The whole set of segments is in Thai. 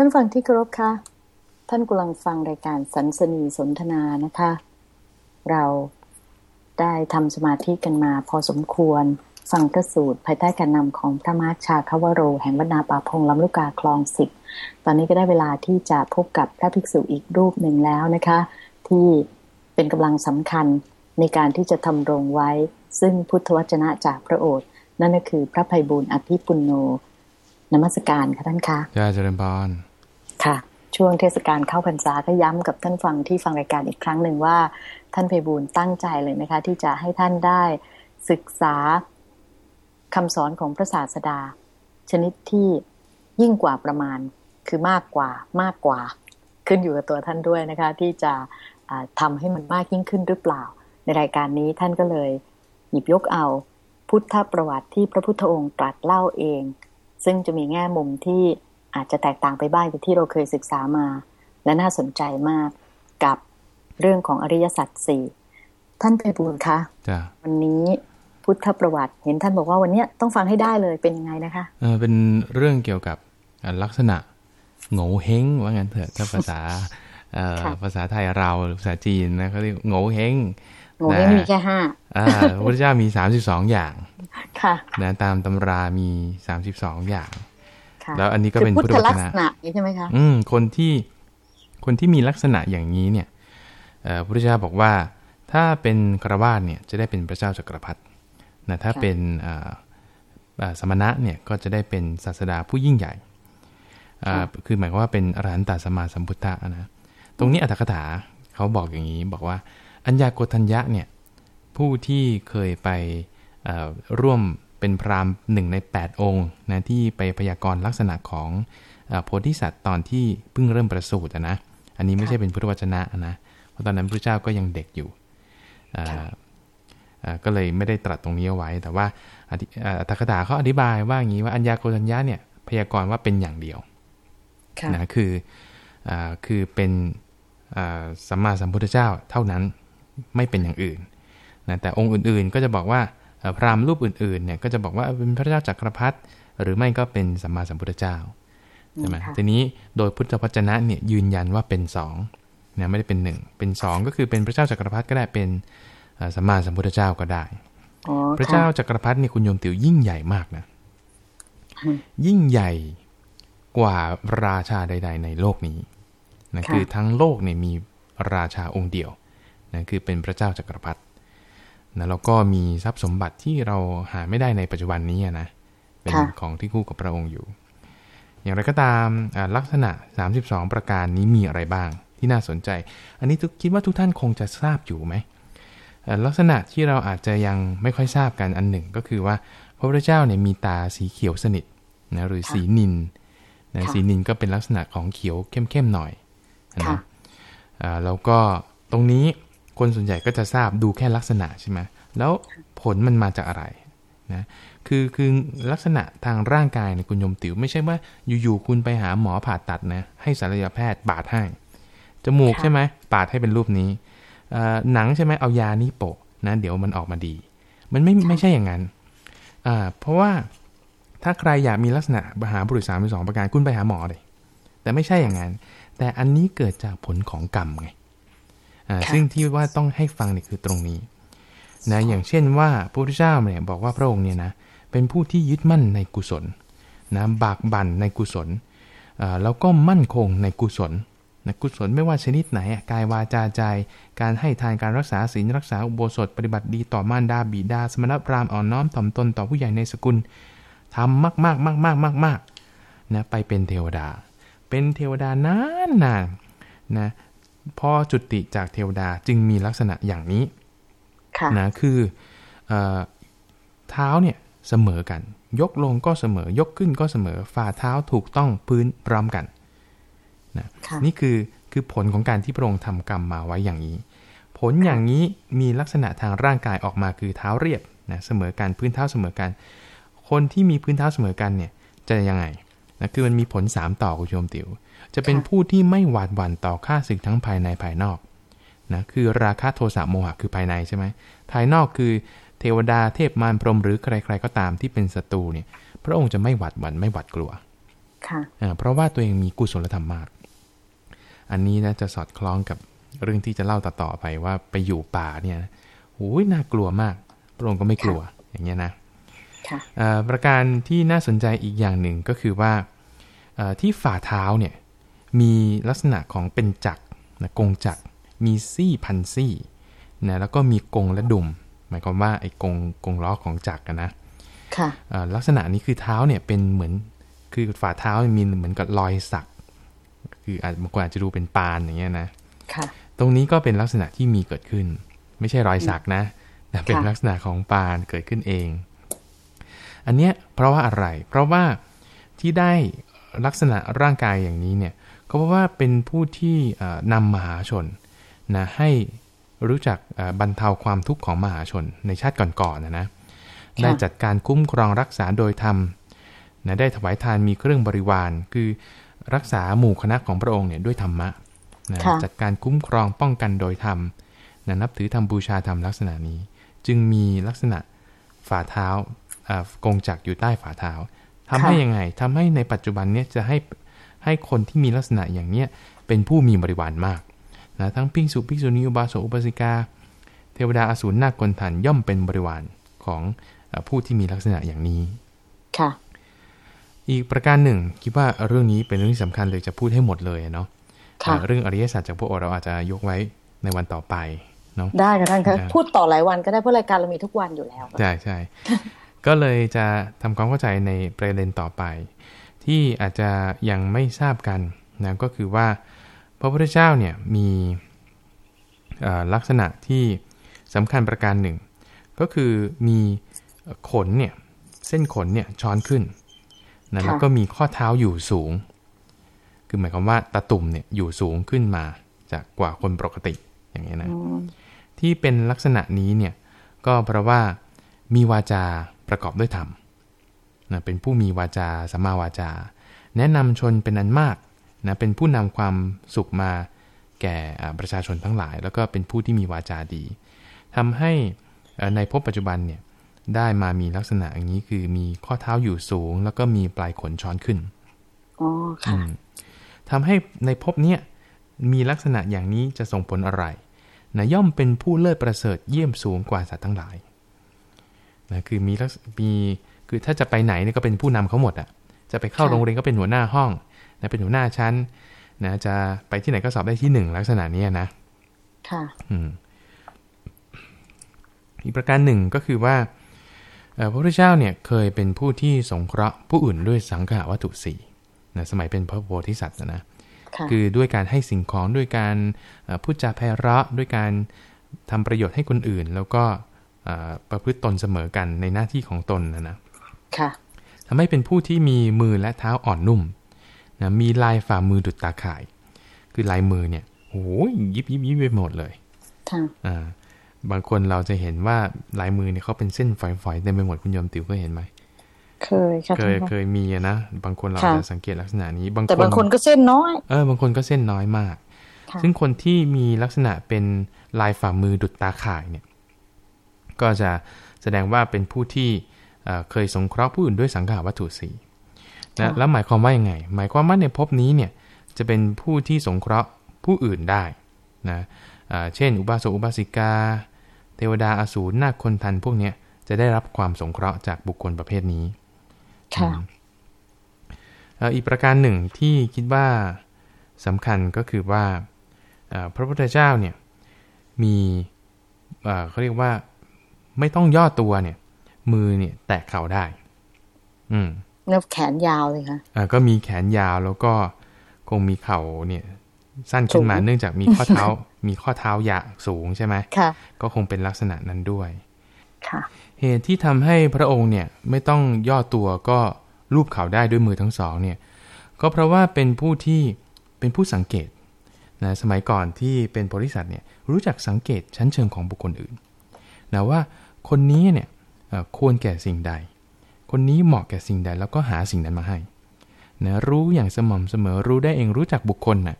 ท่านฟังที่เคารพคะท่านกำลังฟังรายการสันสนีสนทนานะคะ เราได้ทำสมาธิกันมาพอสมควร ฟังพระสูตรภายใต้การนำของพระมาชาคาวโร แห่งวัดนาป่าพงลำลูกกาคลองสิบตอนนี้ก็ได้เวลาที่จะพบกับพระภิกษุอีกรูปหนึ่งแล้วนะคะ ที่เป็นกำลังสำคัญในการที่จะทำรงไว้ ซึ่งพุทธวจนะจากพระโอษฐ์นั่นก็คือพระภัยบุญอภิปุณโญนมัสการค่ะท่านคะจ้าเจริญพร ค่ะ ช่วงเทศกาลเข้าพรรษาก็ย้ำกับท่านฟังที่ฟังรายการอีกครั้งหนึ่งว่า ท่านไพบูลตั้งใจเลยนะคะ ที่จะให้ท่านได้ศึกษาคำสอนของพระศาสดา ชนิดที่ยิ่งกว่าประมาณคือมากกว่ามากกว่า ขึ้นอยู่กับตัวท่านด้วยนะคะ ที่จะอ่าทำให้มันมากยิ่งขึ้นหรือเปล่า ในรายการนี้ท่านก็เลยหยิบยกเอาพุทธประวัติที่พระพุทธองค์ตรัสเล่าเอง ซึ่งจะมีแง่มุมที่ อาจจะแตกต่างไปบ้างจากที่เราเคยศึกษามา และน่าสนใจมากกับเรื่องของอริยสัจสี่ท่านไพบูลย์คะจ้าวันนี้พุทธประวัติ เห็นท่านบอกว่าวันเนี้ยต้องฟังให้ได้เลยเป็นยังไงนะคะเออเป็นเรื่องเกี่ยวกับอ่าลักษณะโง่เฮงว่างั้นเถอะถ้าภาษาเอ่อค่ะภาษาไทยเราหรือภาษาจีนนะเขาเรียกโง่เฮงโง่ยังมีแค่ห้าอ่าพระพุทธเจ้ามี32อย่างค่ะนะตามตำรามี32อย่างค่ะ แล้วอันนี้ก็เป็นคือพุทธพุทธวลัจกนะษณะนี่ใช่ไหมคะอืมคนที่คนที่มีลักษณะอย่างนี้เนี่ยเอ่อพระพุทธเจ้าบอกว่า ถ้าเป็นครวาสเนี่ยจะได้เป็นพระเจ้าจักรพรรดินะถ้าค่ะเป็นอ่าอ่าสมณะเนี่ยก็จะได้เป็นศาสดาผู้ยิ่งใหญ่อ่าคือหมายความว่าเป็นอรหันตสัมมาสัมพุทธะนะตรงนี้อัตถกถาเขาบอกอย่างนี้บอกว่า อัญญาโกทัญญะเนี่ยผู้ที่เคยไปเอ่อร่วม เป็นพราหมณ์หนึ่งใน 8 องค์นะที่ไปพยากรณ์ลักษณะของเอ่อโพธิสัตว์ตอนที่เพิ่งเริ่มประสูติอะนะ อันนี้ไม่ใช่เป็นพุทธวจนะนะ เพราะตอนนั้นพระเจ้าก็ยังเด็กอยู่เอ่อเอ่อก็เลยไม่ได้ตรัสตรงนี้เอาไว้ แต่ว่าอธิเอ่ออัตถกถาเขาอธิบายว่าอย่างนี้ว่าอัญญาโกทัญญะเนี่ยพยากรณ์ว่าเป็นอย่างเดียวค่ะนะคืออาคือเป็นอ่าสัมมาสัมพุทธเจ้าเท่านั้นไม่เป็นอย่างอื่นนะแต่องค์อื่นๆก็จะบอกว่าเอ่อ พราหมณ์รูปอื่นๆเนี่ยก็จะบอกว่าเป็นพระเจ้าจักรพรรดิหรือไม่ก็เป็นสัมมาสัมพุทธเจ้าใช่ไหมค่ะทีนี้โดยพุทธวจนะเนี่ยยืนยันว่าเป็นสองนะไม่ได้เป็นหนึ่งเป็นสองก็คือเป็นพระเจ้าจักรพรรดิก็ได้เป็นเอ่อสัมมาสัมพุทธเจ้าก็ได้อ๋อพระเจ้าค่จักรพรรดิเนี่ยคุณโยมติ๋วยิ่งใหญ่มากนะอืมยิ่งใหญ่กว่าราชาใด ๆ ในโลกนี้นะค่ะคือทั้งโลกเนี่ยมีราชาองค์เดียวนะคือเป็นพระเจ้าจักรพรรดิ นะแล้วก็มีทรัพย์สมบัติที่เราหาไม่ได้ในปัจจุบันนี้อะนะเป็นของที่คู่กับพระองค์อยู่ อย่างไรก็ตามอ่าลักษณะ 32 ประการนี้มีอะไรบ้างที่น่าสนใจ อันนี้ทุกคิดว่าทุกท่านคงจะทราบอยู่ไหมเอ่อลักษณะที่เราอาจจะยังไม่ค่อยทราบกันอันหนึ่งก็คือว่าพระพุทธเจ้าเนี่ยมีตาสีเขียวสนิทนะหรือสีนินนะสีนินก็เป็นลักษณะของเขียวเข้มๆหน่อยค่ะนะอ่าแล้วก็ตรงนี้ คนส่วนใหญ่ก็จะทราบดูแค่ลักษณะใช่ไหมแล้วผลมันมาจากอะไรนะคือคือลักษณะทางร่างกายเนี่ยคุณโยมติ๋วไม่ใช่ว่าอยู่ๆคุณไปหาหมอผ่าตัดนะให้ศัลยแพทย์ปาดให้จมูกค่ะใช่ไหมปาดให้เป็นรูปนี้เอ่อหนังใช่ไหมเอายานี้โปะนะเดี๋ยวมันออกมาดี มันไม่ไม่ใช่อย่างนั้นอ่าเพราะว่าถ้าใครอยากมีลักษณะมหาบุรุษสามสองประการคุณไปหาหมอเลย แต่ไม่ใช่อย่างนั้น แต่อันนี้เกิดจากผลของกรรมไงอ่าค่ะ ซึ่งที่ว่าต้องให้ฟังเนี่ยคือตรงนี้นะอย่างเช่นว่าพระพุทธเจ้าเนี่ยบอกว่าพระองค์เนี่ยนะเป็นผู้ที่ยึดมั่นในกุศลนะบากบั่นในกุศลอ่าแล้วก็มั่นคงในกุศลนะกุศลไม่ว่าชนิดไหนอะกายวาจาใจ การให้ทานการรักษาศีลรักษาอุโบสถปฏิบัติดีต่อมารดาบิดา สมณพราหมณ์อ่อนน้อมถ่อมตนต่อผู้ใหญ่ในสกุลทำมากมากมากมากมากมากๆนะไปเป็นเทวดา เป็นเทวดานานนานๆนะ พอจุติจากเทวดาจึงมีลักษณะอย่างนี้ค่ะนะคือเอ่อเท้าเนี่ยเสมอกัน ยกลงก็เสมอยกขึ้นก็เสมอฝ่าเท้าถูกต้องพื้นพร้อมกันนะค่ะนี่คือคือผลของการที่พระองค์ทำกรรมมาไว้อย่างนี้ ผลอย่างนี้มีลักษณะทางร่างกายออกมาคือเท้าเรียบนะเสมอกันพื้นเท้าเสมอกัน คนที่มีพื้นเท้าเสมอกันเนี่ยจะยังไง นะคือมันมีผล 3 ต่อคุณโยมติว๋วจะเป็นค่ะผู้ที่ไม่หวาดหวั่นต่อข้าศึกทั้งภายในภายนอกนะคือราคะโทสะโมหะคือภายในใช่ไหมภายนอกคือเทวดาเทพมารพรหมหรือใคร ๆ ก็ตามที่เป็นศัตรูเนี่ย พระองค์จะไม่หวาดหวั่นไม่หวาดกลัวค่ะเพราะว่าตัวเองมีกุศลธรรมมาก อันนี้นะจะสอดคล้องกับเรื่องที่จะเล่าต่อๆไปว่าไปอยู่ป่าเนี่ยโอ้ยน่ากลัวมาก พระองค์ก็ไม่กลัวอย่างเงี้ยนะ ประการที่น่าสนใจอีกอย่างหนึ่งก็คือว่าที่ฝ่าเท้าเนี่ยมีลักษณะของเป็นจักรนะกงจักรมีซี่พันซี่นะแล้วก็มีกงและดุม หมายความว่าไอ้กงกงล้อของจักรกันนะค่ะลักษณะนี้คือเท้าเนี่ยเป็นเหมือนคือฝ่าเท้ามีเหมือนกับรอยสัก คืออาจบางคนอาจจะดูเป็นปานอย่างเงี้ยนะค่ะตรงนี้ก็เป็นลักษณะที่มีเกิดขึ้น ไม่ใช่รอยสักนะแต่เป็นลักษณะของปานเกิดขึ้นเอง อันเนี้ยเพราะว่าอะไร เพราะว่าที่ได้ลักษณะร่างกายอย่างนี้เนี่ยก็เพราะว่าเป็นผู้ที่นำมหาชนนะให้รู้จักบรรเทาความทุกข์ของมหาชนในชาติก่อนๆนนะนะได้จัดการคุ้มครองรักษาโดยธรรมนะได้ถวายทานมีเครื่องบริวาร คือรักษาหมู่คณะของพระองค์เนี่ยด้วยธรรมะนะจัดการคุ้มครองป้องกันโดยธรรมนะนับถือธรรมบูชาธรรมลักษณะนี้ จึงมีลักษณะฝ่าเท้า กงจักอยู่ใต้ฝ่าเท้าทำให้ยังไงทำให้ในปัจจุบันเนี่ยจะให้ให้คนที่มีลักษณะอย่างเนี้ยเป็นผู้มีบริวารมากนะทั้งพิสุพิสุนิอุบาสกอุบาสิกา เทวดาอสูรนากลทันย่อมเป็นบริวารของผู้ที่มีลักษณะอย่างนี้ค่ะอีกประการหนึ่ง คิดว่าเรื่องนี้เป็นเรื่องที่สำคัญเลยจะพูดให้หมดเลยเนาะเรื่องอริยสัจจากพวกเราอาจจะยกไว้ในวันต่อไปเนาะได้ค่ะท่านคะพูดต่อหลายวันก็ได้เพราะรายการเรามีทุกวันอยู่แล้วใช่ใช่ ก็เลยจะทำความเข้าใจในประเด็นต่อไป ที่อาจจะยังไม่ทราบกันนะก็คือว่าพระพุทธเจ้าเนี่ยมีลักษณะที่สำคัญประการหนึ่ง ก็คือมีขนเนี่ยเส้นขนเนี่ยช้อนขึ้นนะแล้วก็มีข้อเท้าอยู่สูง คือหมายความว่าตะตุ่มเนี่ยอยู่สูงขึ้นมาจากกว่าคนปกติอย่างนี้นะที่เป็นลักษณะนี้เนี่ยก็เพราะว่ามีวาจา ประกอบด้วยธรรมนะเป็นผู้มีวาจาสัมมาวาจา แนะนำชนเป็นอันมากนะเป็นผู้นำความสุขมาแก่ประชาชนทั้งหลาย แล้วก็เป็นผู้ที่มีวาจาดีทำให้ในภพปัจจุบันเนี่ยได้มามีลักษณะอย่างนี้คือมีข้อเท้าอยู่สูง แล้วก็มีปลายขนช้อนขึ้นอ๋อค่ะทำให้ในภพเนี้ยมีลักษณะอย่างนี้จะส่งผลอะไรนะย่อมเป็นผู้เลิศประเสริฐเยี่ยมสูงกว่าสัตว์ทั้งหลาย นะคือมีมีคือถ้าจะไปไหนเนี่ยก็เป็นผู้นำเขาหมดอะ่ะจะไปเข้าโรงเรียนก็เป็นหัวหน้าห้องนะเป็นหัวหน้าชั้นนะจะไปที่ไหนก็สอบได้ที่หนึ่งลักษณะนี้นะ ค่ะ อืมอีกประการหนึ่งก็คือว่าพระพุทธเจ้าเนี่ยเคยเป็นผู้ที่สงเคราะห์ผู้อื่นด้วยสังขาวัตถุสี่นะสมัยเป็นพระโพธิสัตว์นะคือด้วยการให้สิ่งของด้วยการพูดจาแพเราะด้วยการทำประโยชน์ให้คนอื่น แล้วก็ ประพฤติตนเสมอกันในหน้าที่ของตนนะนะค่ะทำให้เป็นผู้ที่มีมือและเท้าอ่อนนุ่มนะมีลายฝ่ามือดุจตาข่าย คือลายมือเนี่ยโอ้ยยิบยิบยิบไปหมดเลยอ่าบางคนเราจะเห็นว่าลายมือเนี่ยเขาเป็นเส้นฝอยๆเต็มไปหมดคุณยมติ๋วเคยเห็นไหมเคยค่ะเคยเคยมีนะบางคนเราจะสังเกตลักษณะนี้บางแต่บางคนก็เส้นน้อยเออบางคนก็เส้นน้อยมาก ซึ่งคนที่มีลักษณะเป็นลายฝ่ามือดุจตาข่ายเนี่ย ก็จะแสดงว่าเป็นผู้ที่เคยสงเคราะห์ผู้อื่นด้วยสังขาวัตถุสีนะแล้วหมายความว่ายังไง หมายความว่าในภพนี้เนี่ยจะเป็นผู้ที่สงเคราะห์ผู้อื่นได้นะเช่น อุบาสกอุบาสิกา เทวดาอสูรนาคคนทันพวกนี้จะได้รับความสงเคราะห์จากบุคคลประเภทนี้ค่ะอีกประการหนึ่งที่คิดว่าสำคัญก็คือว่าพระพุทธเจ้าเนี่ยมีเขาเรียกว่า ไม่ต้องย่อตัวเนี่ย มือเนี่ย แตะเข่าได้ อืมแล้วแขนยาวเลยค่ะอ่าก็มีแขนยาวแล้วก็คงมีเข่าเนี่ย สั้นขึ้นมาเนื่องจากมีข้อเท้า มีข้อเท้ายาสูงใช่ไหมค่ะก็คงเป็นลักษณะนั้นด้วยค่ะเหตุที่ทำให้พระองค์เนี่ยไม่ต้องย่อตัวก็รูปเข่าได้ด้วยมือทั้งสองเนี่ย ก็เพราะว่าเป็นผู้ที่เป็นผู้สังเกตนะสมัยก่อนที่เป็นบริษัทเนี่ยรู้จักสังเกตชั้นเชิงของบุคคลอื่นนะว่า คนนี้เนี่ยควรแก่สิ่งใด คนนี้เหมาะแก่สิ่งใดแล้วก็หาสิ่งนั้นมาให้นะรู้อย่างสม่ำเสมอรู้ได้เองรู้จักบุคคลนะ่ะ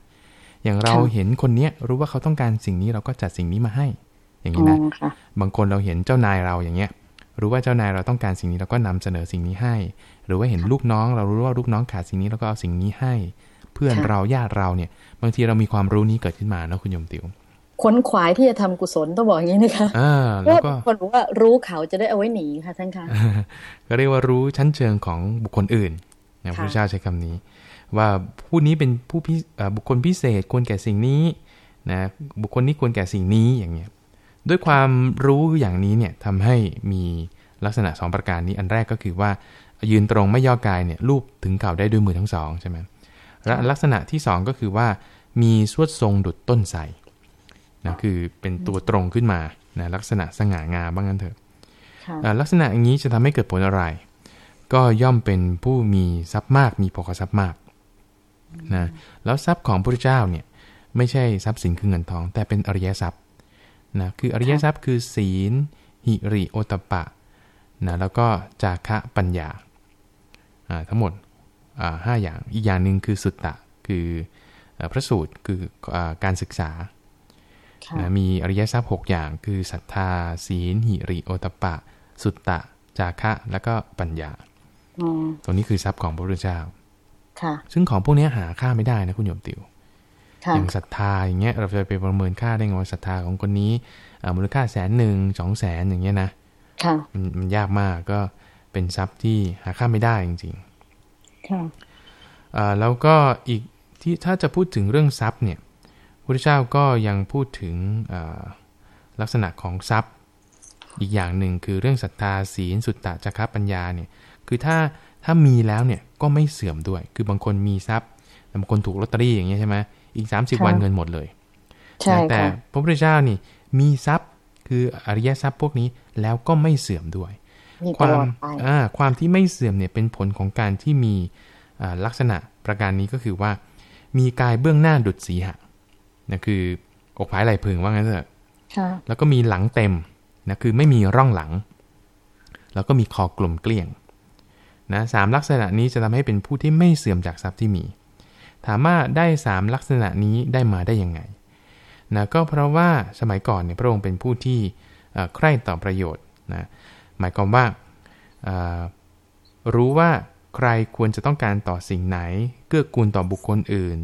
อย่างเราเห็นคนเนี้ยรู้ว่าเขาต้องการสิ่งนี้เราก็จัดสิ่งนี้มาให้ อย่างนี้นะบางคนเราเห็นเจ้านายเราอย่างเงี้ย รู้ว่าเจ้านายเราต้องการสิ่งนี้เราก็นำเสนอสิ่งนี้ให้ หรือว่าเห็นลูกน้อง เรารู้ว่าลูกน้องขาดสิ่งนี้เราก็เอาสิ่งนี้ให้ เพื่อนเราญาติเราเนี่ย บางทีเรามีความรู้นี้เกิดขึ้นมาเนาะคุณโยมติว ขนขวายที่จะทำกุศลต้องบอกอย่างนี้นะคะอ่าแล้วก็คนบอกว่ารู้เขาจะได้เอาไว้หนีค่ะท่านคะก็เรียกว่ารู้ชั้นเชิงของบุคคลอื่นนะพระเจ้าใช้คำนี้ ว่าผู้นี้เป็นผู้พิบุคคลพิเศษควรแก่สิ่งนี้นะบุคคลนี้ควรแก่สิ่งนี้อย่างเงี้ยด้วยความรู้อย่างนี้เนี่ยทำให้มีลักษณะ 2 ประการนี้อันแรกก็คือว่า ยืนตรงไม่ย่อกายเนี่ยรูปถึงเข่าได้ด้วยมือทั้งสองใช่ไหมและลักษณะที่ 2 ก็คือว่ามีสวดทรงดุดต้นไทร นะคือเป็นตัวตรงขึ้นมานะลักษณะสง่างามบ้างกันเถอะลักษณะอย่างนี้จะทำให้เกิดผลอะไร ก็ย่อมเป็นผู้มีทรัพย์มาก มีโภคทรัพย์มากนะแล้วทรัพย์ของพระเจ้าเนี่ยไม่ใช่ทรัพย์สินคือเงินทอง แต่เป็นอริยทรัพย์นะคืออริยทรัพย์คือศีล หิริโอตปะนะแล้วก็จาคะปัญญาทั้งหมดห้าอย่างอีกอย่างหนึ่งคือสุตตะคือพระสูตรคืออการศึกษา นะมีอริยทรัพย์ 6 อย่าง คือศรัทธา ศีล หิริโอตปะ สุตตะ จาคะ แล้วก็ปัญญาตรงนี้คือทรัพย์ของพระพุทธเจ้าซึ่งของพวกนี้หาค่าไม่ได้นะคุณโยมติวอย่างศรัทธาอย่างเงี้ยเราจะไปประเมินค่าได้ไงว่าศรัทธาของคนนี้มูลค่าแสนหนึ่งสองแสนอย่างเงี้ยนะมันมันยากมากก็เป็นทรัพย์ที่หาค่าไม่ได้จริงๆค่ะแล้วก็อีกที่ถ้าจะพูดถึงเรื่องทรัพย์เนี่ย พระเจ้าก็ยังพูดถึงลักษณะของทรัพย์ อีกอย่างหนึ่งคือเรื่องศรัทธาศีลสุตตะจักรปัญญาเนี่ยคือถ้าถ้ามีแล้วเนี่ยก็ไม่เสื่อมด้วย คือบางคนมีทรัพย์บางคนถูกลอตเตอรี่อย่างเงี้ยใช่ไหมอีกสามสิบวันเงินหมดเลยแต่พระพุทธเจ้านี่มีทรัพย์คืออริยทรัพย์พวกนี้แล้วก็ไม่เสื่อมด้วย ความความที่ไม่เสื่อมเนี่ยเป็นผลของการที่มีลักษณะประการนี้ก็คือว่า มีกายเบื้องหน้าดุดสีหะ นะคืออกผายไหลพึงว่างั้นเถอะแล้วก็มีหลังเต็มนะคือไม่มีร่องหลัง แล้วก็มีคอกลมเกลี้ยงนะสามลักษณะนี้จะทำให้เป็นผู้ที่ไม่เสื่อมจากทรัพย์ที่มี ถามว่าได้สามลักษณะนี้ได้มาได้ยังไงนะก็เพราะว่าสมัยก่อนเนี่ยพระองค์เป็นผู้ที่ใคร่ต่อประโยชน์นะหมายความว่ารู้ว่าใครควรจะต้องการต่อสิ่งไหน เกื้อกูลต่อบุคคลอื่น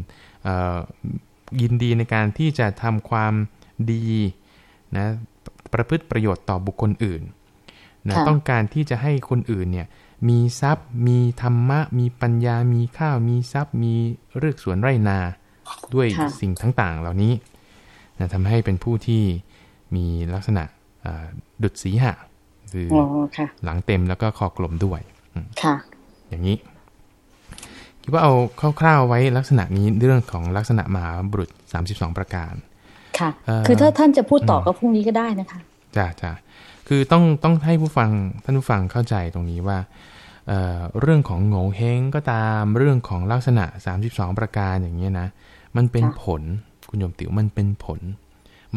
ยินดีในการที่จะทำความดีนะประพฤติประโยชน์ต่อบุคคลอื่นนะต้องการที่จะให้คนอื่นเนี่ยมีทรัพย์ มีธรรมะ มีปัญญา มีข้าว มีทรัพย์ มีเรือกสวนไร่นา ด้วยสิ่งทั้งต่างเหล่านี้นะทำให้เป็นผู้ที่มีลักษณะดุดสีหะคือหลังเต็มแล้วก็คอกลมด้วย ค่ะ อย่างนี้ คิดว่าเอาคร่าวๆไว้ลักษณะนี้เรื่องของลักษณะมหาบุรุษสามสิบสองประการ ค่ะ คือถ้าท่านจะพูดต่อก็พรุ่งนี้ก็ได้นะคะจ้าจ้าคือต้องต้องให้ผู้ฟังท่านผู้ฟังเข้าใจตรงนี้ว่าเเรื่องของโง่เฮงก็ตามเรื่องของลักษณะ 32 ประการอย่างนี้นะ มันเป็นผลคุณโยมติ๋วมันเป็นผล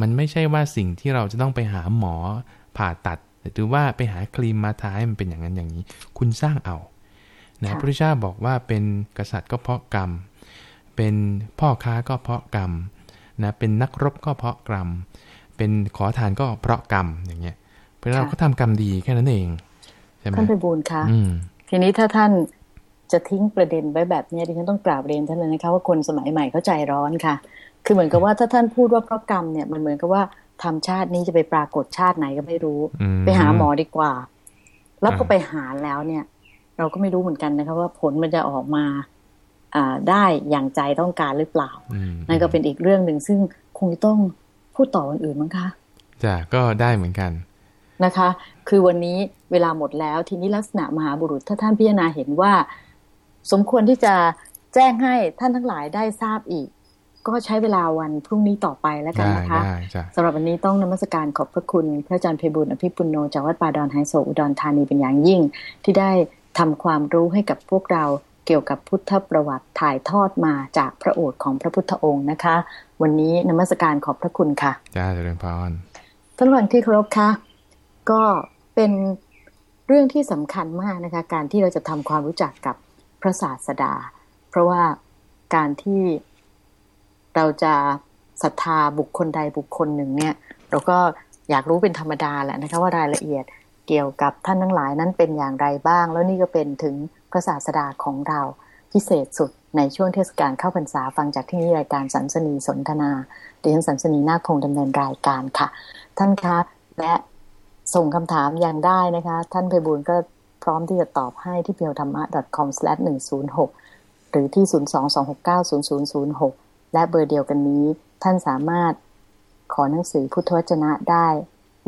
มันไม่ใช่ว่าสิ่งที่เราจะต้องไปหาหมอผ่าตัด หรือว่าไปหาครีมมาทาให้มันเป็นอย่างนั้นอย่างนี้ คุณสร้างเอา นะพระพุทธเจ้าบอกว่าเป็นกษัตริย์ก็เพราะกรรม เป็นพ่อค้าก็เพราะกรรมนะเป็นนักรบก็เพราะกรรม เป็นขอทานก็เพราะกรรมอย่างเงี้ยเพราะเราก็ทำกรรมดีแค่นั้นเองใช่ไหมท่านไปบูญค่ะทีนี้ถ้าท่านจะทิ้งประเด็นไว้แบบนี้ดิฉันต้องกราบเรียนท่านเลยนะคะว่าคนสมัยใหม่เขาใจร้อนค่ะ คือเหมือนกับว่าถ้าท่านพูดว่าเพราะกรรมเนี่ยมันเหมือนกับว่าทำชาตินี้จะไปปรากฏชาติไหนก็ไม่รู้ ไปหาหมอดีกว่า แล้วก็ไปหาแล้วเนี่ย เราก็ไม่รู้เหมือนกันนะคะว่าผลมันจะออกมาอ่าได้อย่างใจต้องการหรือเปล่า นั่นก็เป็นอีกเรื่องหนึ่งซึ่งคงต้องพูดต่อวันอื่นมั้งคะจ้ะก็ได้เหมือนกันนะคะ คือวันนี้เวลาหมดแล้วทีนี้ลักษณะมหาบุรุษถ้าท่านพิจารณาเห็นว่า สมควรที่จะแจ้งให้ท่านทั้งหลายได้ทราบอีก ก็ใช้เวลาวันพรุ่งนี้ต่อไปแล้วกันนะคะสำหรับวันนี้ต้องนมัสการขอบพระคุณ พระอาจารย์เพบุญอภิปุโนจากวัดป่าดอนไฮโซอุดรธานีเป็นอย่างยิ่งที่ได้ ทำความรู้ให้กับพวกเราเกี่ยวกับพุทธประวัติถ่ายทอดมาจากพระโอษฐ์ของพระพุทธองค์นะคะ วันนี้นมัสการขอบพระคุณค่ะจ้าเจริญพรท่านฟังที่เคารพค่ะก็เป็นเรื่องที่สำคัญมากนะคะ การที่เราจะทำความรู้จักกับพระศาสดา เพราะว่าการที่เราจะศรัทธาบุคคลใดบุคคลหนึ่งเนี่ย เราก็อยากรู้เป็นธรรมดาแหละนะคะว่ารายละเอียด เกี่ยวกับท่านทั้งหลายนั้นเป็นอย่างไรบ้าง แล้วนี่ก็เป็นถึงพระศาสดาของเราพิเศษสุดในช่วงเทศกาลเข้าพรรษาฟังจากที่นี่รายการสันสนีสนทนาเดียนสันสนีนาคพงดำเนินรายการค่ะ ท่านคะและส่งคำถามยังได้นะคะ ท่านไพบูลก็พร้อมที่จะตอบให้ที่เพียวธรรมะ .com/106 หรือที่ 022690006 และเบอร์เดียวกันนี้ ท่านสามารถขอหนังสือพุทธวจนะได้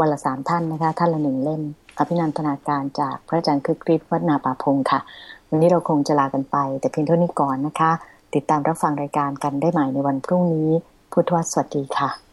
วันละสามท่านนะคะ ท่านละหนึ่งเล่ม อภินันทนาการจากพระอาจารย์คึกฤทธิ์วัฒนาป่าพงค่ะ วันนี้เราคงจะลากันไป แต่เพียงเท่านี้ก่อนนะคะ ติดตามรับฟังรายการกันได้ใหม่ในวันพรุ่งนี้ พุทธวสวัสดีค่ะ